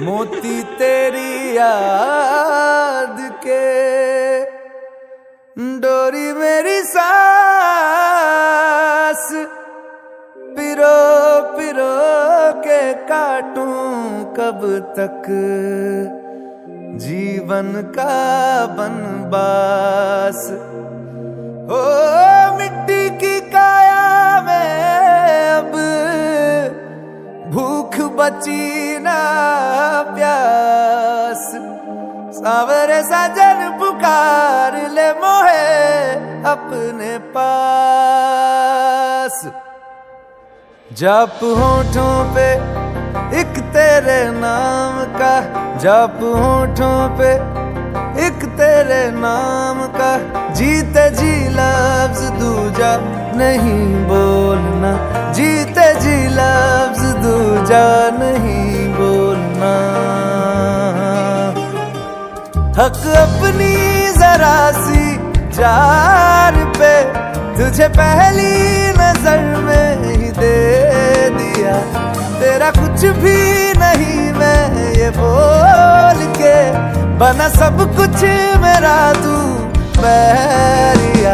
मोती तेरी याद के, डोरी मेरी सांस, पिरो पिरो के काटूं कब तक, जीवन का बनबास। ओ मिट्टी की काया में अब भूख बची सावरे सजन पुकार ले मोहे अपने पास। जप होठों पे एक तेरे नाम का, जप होठों पे एक तेरे नाम का। जीते जी लफ्ज दूजा नहीं बोलना, जीते जी लफ्ज दूजा नहीं हक अपनी जरा सी जान पे तुझे पहली नज़र में ही दे दिया। तेरा कुछ भी नहीं मैं ये बोल के, बना सब कुछ मेरा तू बैरिया।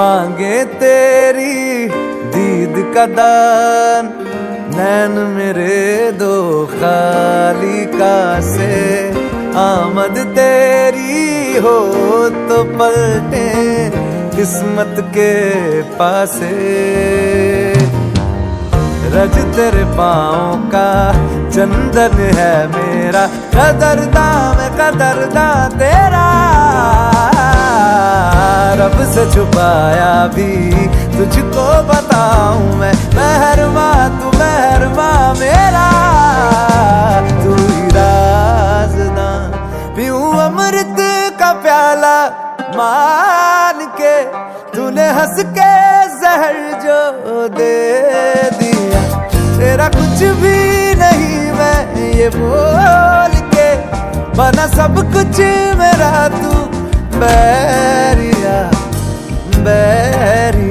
मांगे तेरी दीद का दान। नैन मेरे दो खाली का से। आमद तेरी हो तो पलटे किस्मत के पासे। रज तेरे पाँव का चंदन है मेरा। कदरदा मैं कदरदा तेरा। से छुपाया भी। तुझको बताऊँ मैं मेहरमा तू मेहरमा मेरा। तू राजदा। पीऊं अमृत का प्याला मान के, तूने हंस के जहर जो दे दिया। तेरा कुछ भी नहीं मैं ये बोल के, बना सब कुछ मेरा तू बैरिया। बैरिया